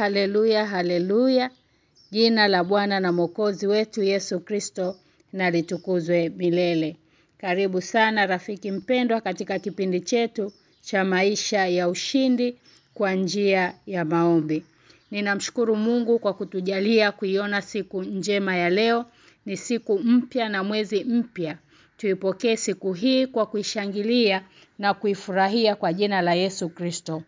Haleluya, haleluya. Jina la Bwana na Mwokozi wetu Yesu Kristo na litukuzwe milele. Karibu sana rafiki mpendwa katika kipindi chetu cha maisha ya ushindi kwa njia ya maombi. Ninamshukuru Mungu kwa kutujalia kuiona siku njema ya leo. Ni siku mpya na mwezi mpya. Tuipokee siku hii kwa kuishangilia na kuifurahia kwa jina la Yesu Kristo.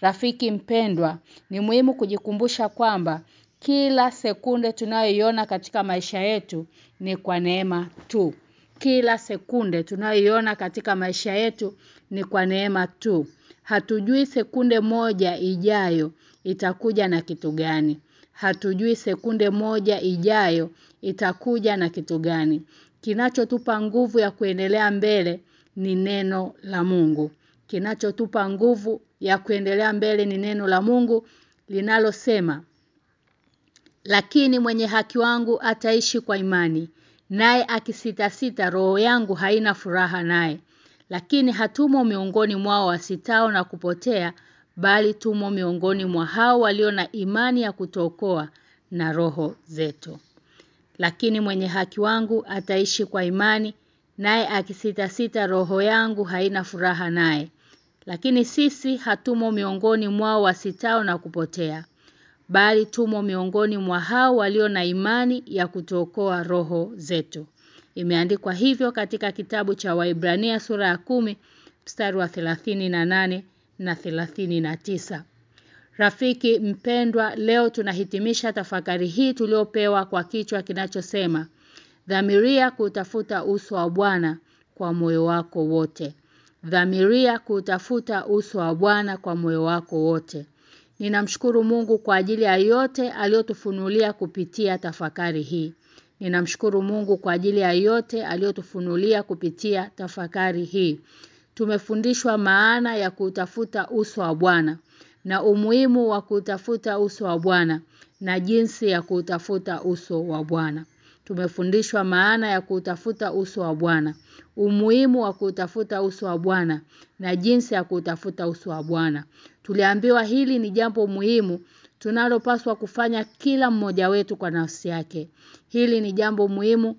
Rafiki mpendwa, ni muhimu kujikumbusha kwamba kila sekunde tunayoiona katika maisha yetu ni kwa neema tu. Kila sekunde tunayoiona katika maisha yetu ni kwa neema tu. Hatujui sekunde moja ijayo itakuja na kitu gani. Hatujui sekunde moja ijayo itakuja na kitu gani. Kinachotupa nguvu ya kuendelea mbele ni neno la Mungu. Kinachotupa nguvu ya kuendelea mbele ni neno la Mungu linalosema Lakini mwenye haki wangu ataishi kwa imani naye akisita sita roho yangu haina furaha naye. Lakini hatumo miongoni mwao wasitao na kupotea bali tumo miongoni mwa hao walio na imani ya kutokoa na roho zetu. Lakini mwenye haki wangu ataishi kwa imani naye akisita sita roho yangu haina furaha naye lakini sisi hatumo miongoni mwao wasitao na kupotea bali tumo miongoni mwa hao walio na imani ya kutokoa roho zetu imeandikwa hivyo katika kitabu cha Waibrania sura ya kumi mstari wa 38 na 39 Rafiki mpendwa leo tunahitimisha tafakari hii tuliopewa kwa kichwa kinachosema Dhamiria kutafuta uso wa Bwana kwa moyo wako wote. Dhamiria kutafuta uso wa Bwana kwa moyo wako wote. Ninamshukuru Mungu kwa ajili ya yote aliyotufunulia kupitia tafakari hii. Ninamshukuru Mungu kwa ajili ya yote aliyotufunulia kupitia tafakari hii. Tumefundishwa maana ya kutafuta uso wa Bwana na umuhimu wa kutafuta uso wa Bwana na jinsi ya kutafuta uso wa Bwana. Tumefundishwa maana ya kutafuta uso wa Bwana, umuhimu wa kutafuta uso wa Bwana na jinsi ya kutafuta uso wa Bwana. Tuliambiwa hili ni jambo muhimu tunalopaswa kufanya kila mmoja wetu kwa nafsi yake. Hili ni jambo muhimu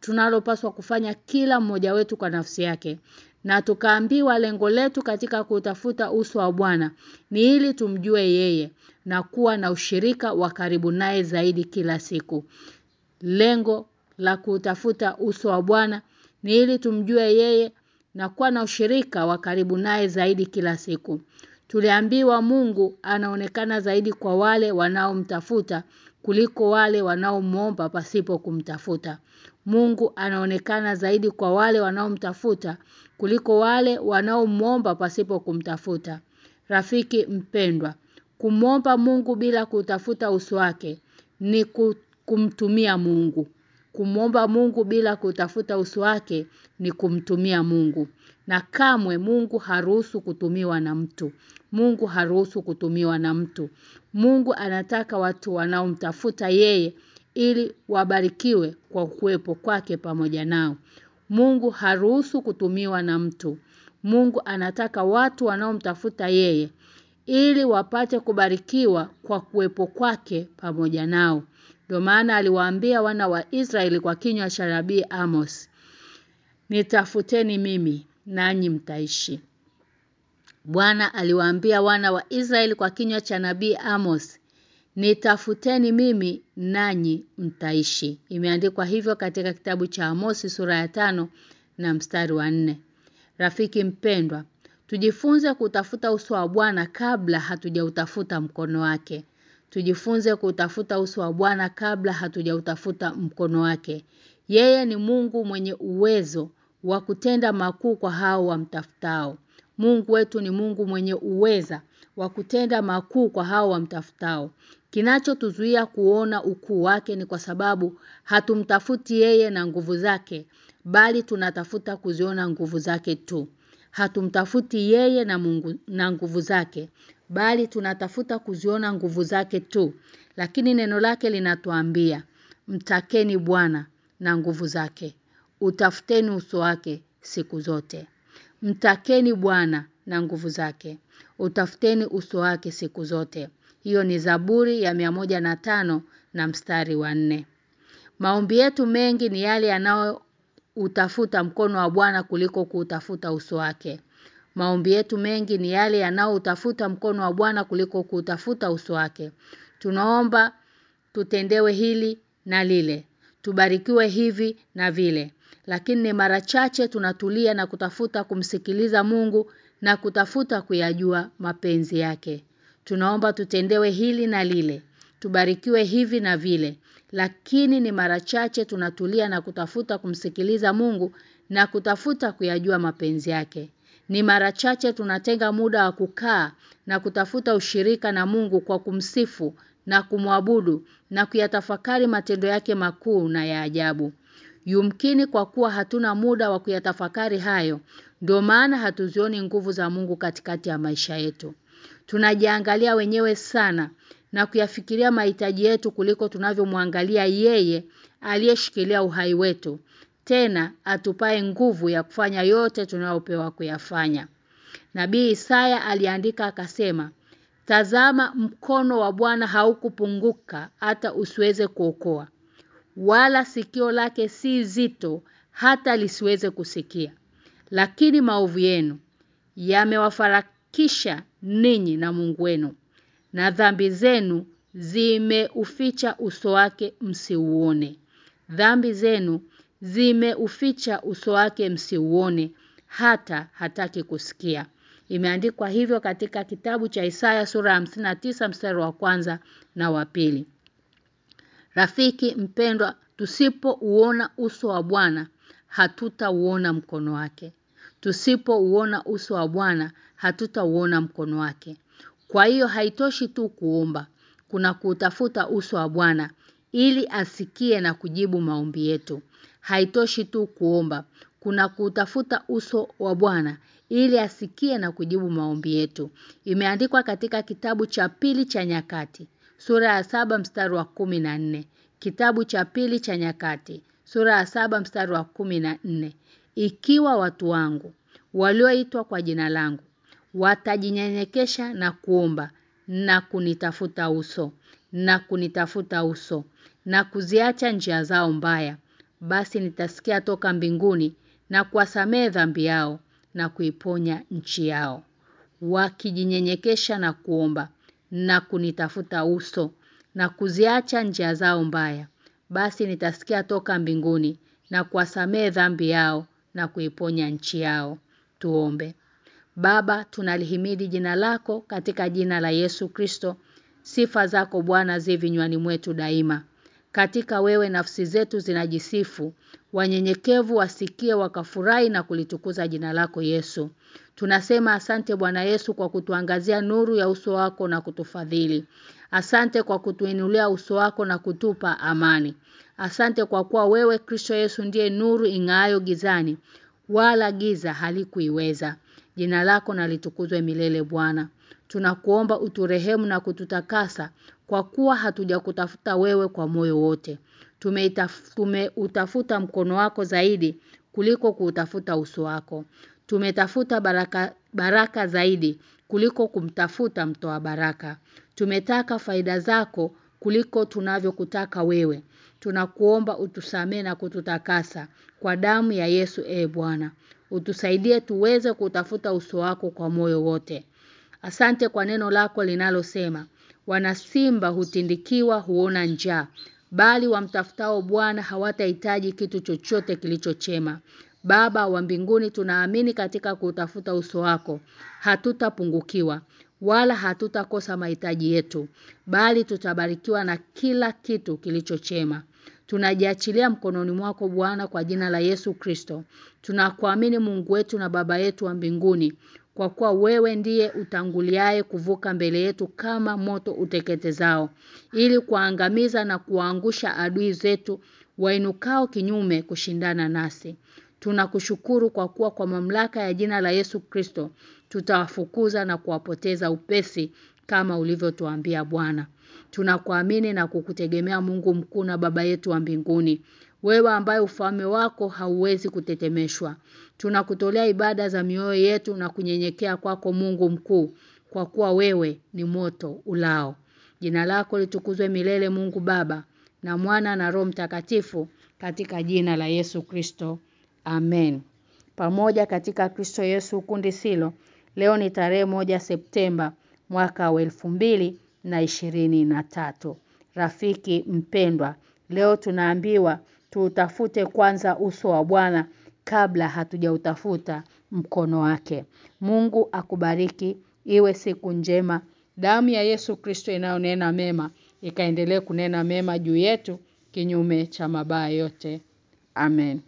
tunalopaswa kufanya kila mmoja wetu kwa nafsi yake. Na tukaambiwa lengo letu katika kutafuta uso wa Bwana ni ili tumjue yeye na kuwa na ushirika wa karibu naye zaidi kila siku. Lengo la kutafuta uso wa Bwana ni ili tumjue yeye na kuwa na ushirika wa karibu naye zaidi kila siku. Tuliambiwa Mungu anaonekana zaidi kwa wale wanaomtafuta kuliko wale wanaomuomba pasipo kumtafuta. Mungu anaonekana zaidi kwa wale wanaomtafuta kuliko wale wanaomuomba pasipo kumtafuta. Rafiki mpendwa, kumwomba Mungu bila kutafuta uso wake ni kumtumia Mungu. Kumwomba Mungu bila kutafuta uso wake ni kumtumia Mungu. Na kamwe Mungu haruhusu kutumiwa na mtu. Mungu haruhusu kutumiwa na mtu. Mungu anataka watu wanaomtafuta yeye ili wabarikiwe kwa kuwepo kwake pamoja nao. Mungu haruhusu kutumiwa na mtu. Mungu anataka watu wanaomtafuta yeye ili wapate kubarikiwa kwa kuwepo kwake pamoja nao. Ndio maana aliwaambia wana wa Israeli kwa kinywa cha nabii Amos. Nitafuteni mimi nanyi mtaishi. Bwana aliwaambia wana wa Israeli kwa kinywa cha nabii Amos. Nitafuteni mimi nanyi mtaishi. Imeandikwa hivyo katika kitabu cha Amosi sura ya tano na mstari wa nne Rafiki mpendwa, tujifunze kutafuta uso wa Bwana kabla hatujautafuta mkono wake. Tujifunze kutafuta uso wa Bwana kabla hatujautafuta mkono wake. Yeye ni Mungu mwenye uwezo wa kutenda makuu kwa hao wamtafutao. Mungu wetu ni Mungu mwenye uweza wa kutenda makuu kwa hao wamtafutao. Kinachotuzuia kuona ukuu wake ni kwa sababu hatumtafuti yeye na nguvu zake, bali tunatafuta kuziona nguvu zake tu. Hatumtafuti yeye na Mungu na nguvu zake, bali tunatafuta kuziona nguvu zake tu. Lakini neno lake linatuambia, mtakeni Bwana na nguvu zake. Utafuteni uso wake siku zote. Mtakeni Bwana na nguvu zake. utafuteni uso wake siku zote. Hiyo ni Zaburi ya 105 na mstari wa nne Maombi yetu mengi ni yale yanao utafuta mkono wa Bwana kuliko kuutafuta uso wake. Maombi yetu mengi ni yale yanayoutafuta mkono wa Bwana kuliko kuutafuta uso wake. Tunaomba tutendewe hili na lile. Tubarikiwe hivi na vile. Lakini ni mara chache tunatulia na kutafuta kumsikiliza Mungu na kutafuta kuyajua mapenzi yake. Tunaomba tutendewe hili na lile. Tubarikiwe hivi na vile. Lakini ni mara chache tunatulia na kutafuta kumsikiliza Mungu na kutafuta kuyajua mapenzi yake. Ni mara chache tunatenga muda wa kukaa na kutafuta ushirika na Mungu kwa kumsifu na kumwabudu na kuyatafakari matendo yake makuu na ya ajabu. Yumkini kwa kuwa hatuna muda wa kuyatafakari hayo, ndio maana hatuzioni nguvu za Mungu katikati ya maisha yetu. Tunajiangalia wenyewe sana na kuyafikiria mahitaji yetu kuliko tunavyomwangalia yeye aliyeshikilia uhai wetu. Tena atupae nguvu ya kufanya yote tunayopewa kuyafanya. Nabii Isaya aliandika akasema, "Tazama mkono wa Bwana haukupunguka hata usiweze kuokoa, wala sikio lake si zito hata lisiweze kusikia. Lakini maovu yenu yamewafarakisha ninyi na Mungu wenu, na dhambi zenu zimeuficha uso wake msiuone. Dhambi zenu zimeuficha uso wake msiuone hata hataki kusikia. Imeandikwa hivyo katika kitabu cha Isaya sura 59 mstari wa kwanza na wa pili. Rafiki mpendwa tusipouona uso wa Bwana hatutauona mkono wake. Tusipouona uso wa Bwana hatutauona mkono wake. Kwa hiyo haitoshi tu kuomba, kuna kutafuta uso wa Bwana ili asikie na kujibu maombi yetu. Haitoshi tu kuomba, kuna kutafuta uso wa Bwana ili asikie na kujibu maombi yetu. Imeandikwa katika kitabu cha pili cha nyakati, sura ya saba mstari wa kumi na nne. Kitabu cha pili cha nyakati, sura ya saba mstari wa kumi na nne. Ikiwa watu wangu walioitwa kwa jina langu watajinyenyekesha na kuomba na kunitafuta uso na kunitafuta uso na kuziacha njia zao mbaya basi nitasikia toka mbinguni na kuwasamehe dhambi yao na kuiponya nchi yao. Wakijinyenyekesha na kuomba na kunitafuta uso na kuziacha njia zao mbaya basi nitasikia toka mbinguni na kuwasamehe dhambi yao na kuiponya nchi yao. Tuombe. Baba tunalihimidi jina lako katika jina la Yesu Kristo. Sifa zako Bwana zi vinywani mwetu daima katika wewe nafsi zetu zinajisifu wanyenyekevu wasikie wakafurahi na kulitukuza jina lako Yesu. Tunasema asante Bwana Yesu kwa kutuangazia nuru ya uso wako na kutufadhili. Asante kwa kutuinulia uso wako na kutupa amani. Asante kwa kuwa wewe Kristo Yesu ndiye nuru ing'aayo gizani wala giza halikuiweza. Jina lako na litukuzwe milele Bwana. Tunakuomba uturehemu na kututakasa kwa kuwa hatujakutafuta wewe kwa moyo wote. Tumeutafuta mkono wako zaidi kuliko kuutafuta uso wako. Tumetafuta baraka baraka zaidi kuliko kumtafuta mtoa baraka. Tumetaka faida zako kuliko tunavyokutaka wewe. Tunakuomba utusamee na kututakasa kwa damu ya Yesu e Bwana. Utusaidie tuweze kutafuta uso wako kwa moyo wote. Asante kwa neno lako linalosema wana simba hutindikiwa huona njaa bali wamtafutao Bwana hawatahitaji kitu chochote kilichochema. Baba wa mbinguni tunaamini katika kutafuta uso wako. Hatutapungukiwa wala hatutakosa mahitaji yetu bali tutabarikiwa na kila kitu kilichochema. Tunajiachilia mkononi mwako Bwana kwa jina la Yesu Kristo. Tunakuamini Mungu wetu na Baba yetu wa mbinguni kwa kuwa wewe ndiye utanguliaye kuvuka mbele yetu kama moto uteketezao ili kuangamiza na kuangusha adui zetu wainukao kinyume kushindana nasi. Tunakushukuru kwa kuwa kwa mamlaka ya jina la Yesu Kristo tutawafukuza na kuwapoteza upesi kama ulivyotuambia Bwana. Tunakuamini na kukutegemea Mungu mkuu na baba yetu wa mbinguni. Wewe ambaye ufalme wako hauwezi kutetemeshwa. Tunakutolea ibada za mioyo yetu na kunyenyekea kwako Mungu mkuu kwa kuwa wewe ni moto ulao. Jina lako litukuzwe milele Mungu Baba na Mwana na Roho Mtakatifu katika jina la Yesu Kristo. Amen. Pamoja katika Kristo Yesu kundi silo. Leo ni tarehe moja Septemba mwaka wa na tatu. Rafiki mpendwa, leo tunaambiwa tuutafute kwanza uso wa Bwana kabla hatujautafuta mkono wake. Mungu akubariki iwe siku njema. Damu ya Yesu Kristo inayonena mema ikaendelee kunena mema juu yetu kinyume cha mabaya yote. Amen.